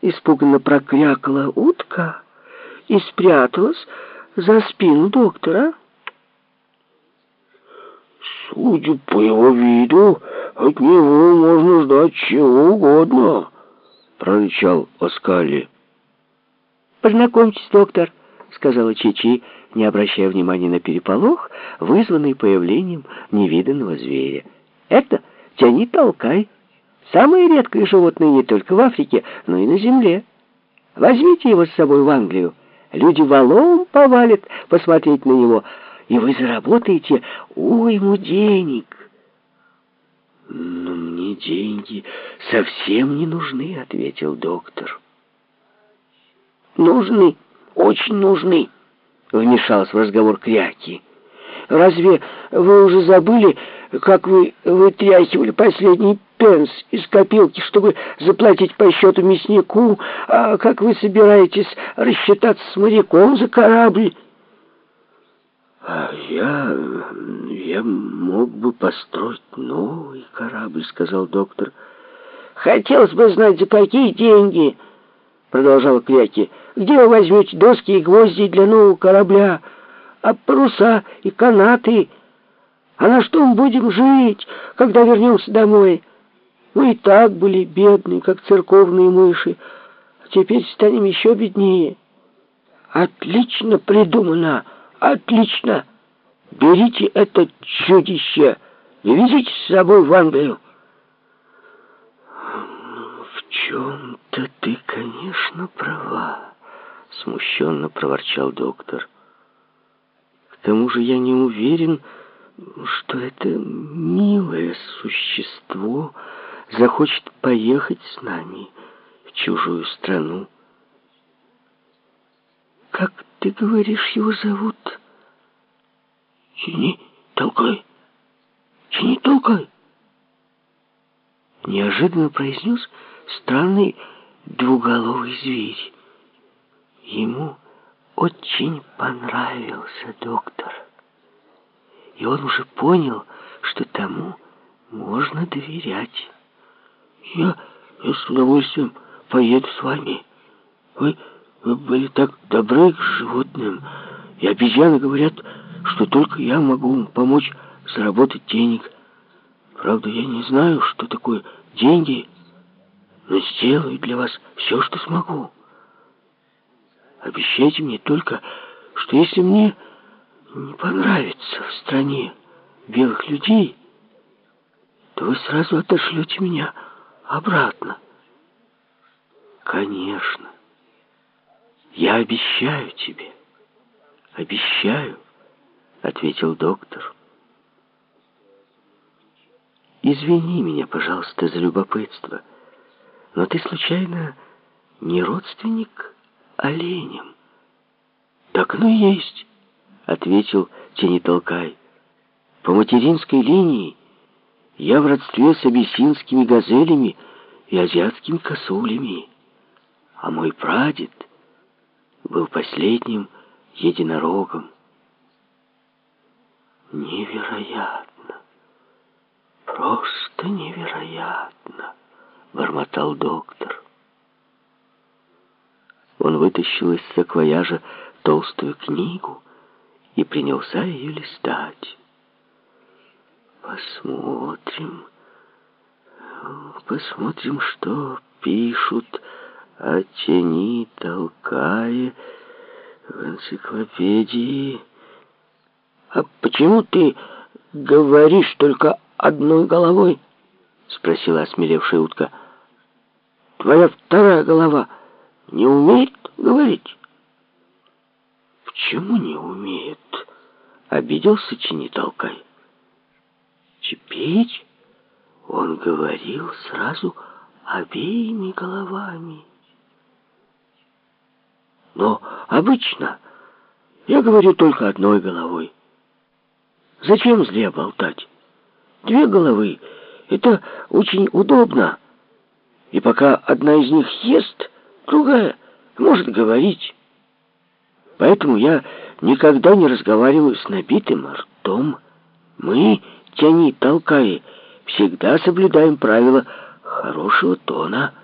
Испуганно прокрякала утка и спряталась за спину доктора. Судя по его виду, от него можно ждать чего угодно, прорычал Оскали. «Познакомьтесь, доктор», — сказала Чичи, не обращая внимания на переполох, вызванный появлением невиданного зверя. «Это тяни толкай. Самое редкое животное не только в Африке, но и на земле. Возьмите его с собой в Англию. Люди валом повалят посмотреть на него, и вы заработаете уйму денег». «Но мне деньги совсем не нужны», — ответил доктор. «Нужны, очень нужны», — вмешался в разговор Кряки. «Разве вы уже забыли, как вы вытряхивали последний пенс из копилки, чтобы заплатить по счету мяснику, а как вы собираетесь рассчитаться с моряком за корабль?» «А я... я мог бы построить новый корабль», — сказал доктор. «Хотелось бы знать, за какие деньги», — продолжал Кряки. «Где вы возьмете доски и гвозди для нового корабля, а паруса и канаты? А на что мы будем жить, когда вернемся домой? Мы и так были бедны, как церковные мыши, а теперь станем еще беднее». «Отлично придумано!» «Отлично! Берите это чудище и везите с собой в Англию!» «В чем-то ты, конечно, права», — смущенно проворчал доктор. «К тому же я не уверен, что это милое существо захочет поехать с нами в чужую страну. Как ты говоришь, его зовут? Тяни, толкай. Тяни, толкай. Неожиданно произнес странный двуголовый зверь. Ему очень понравился доктор. И он уже понял, что тому можно доверять. Я, я с удовольствием поеду с вами. Вы вы были так добры к животным, и обезьяны говорят, что только я могу вам помочь заработать денег. Правда, я не знаю, что такое деньги, но сделаю для вас все, что смогу. Обещайте мне только, что если мне не понравится в стране белых людей, то вы сразу отошлете меня обратно. Конечно. «Я обещаю тебе, обещаю», — ответил доктор. «Извини меня, пожалуйста, за любопытство, но ты, случайно, не родственник оленям?» «Так и есть», — ответил Тенитолкай. «По материнской линии я в родстве с абиссинскими газелями и азиатскими косулями, а мой прадед — был последним единорогом. Невероятно, просто невероятно, бормотал доктор. Он вытащил из саквояжа толстую книгу и принялся ее листать. Посмотрим, посмотрим, что пишут о тени толкая в энциклопедии. «А почему ты говоришь только одной головой?» — спросила осмелевшая утка. «Твоя вторая голова не умеет говорить?» «Почему не умеет?» — обиделся Чини Толкай. Теперь он говорил сразу обеими головами. Но обычно я говорю только одной головой. Зачем зле болтать? Две головы — это очень удобно. И пока одна из них ест, другая может говорить. Поэтому я никогда не разговариваю с набитым ртом. Мы, тяни толкая, всегда соблюдаем правила хорошего тона —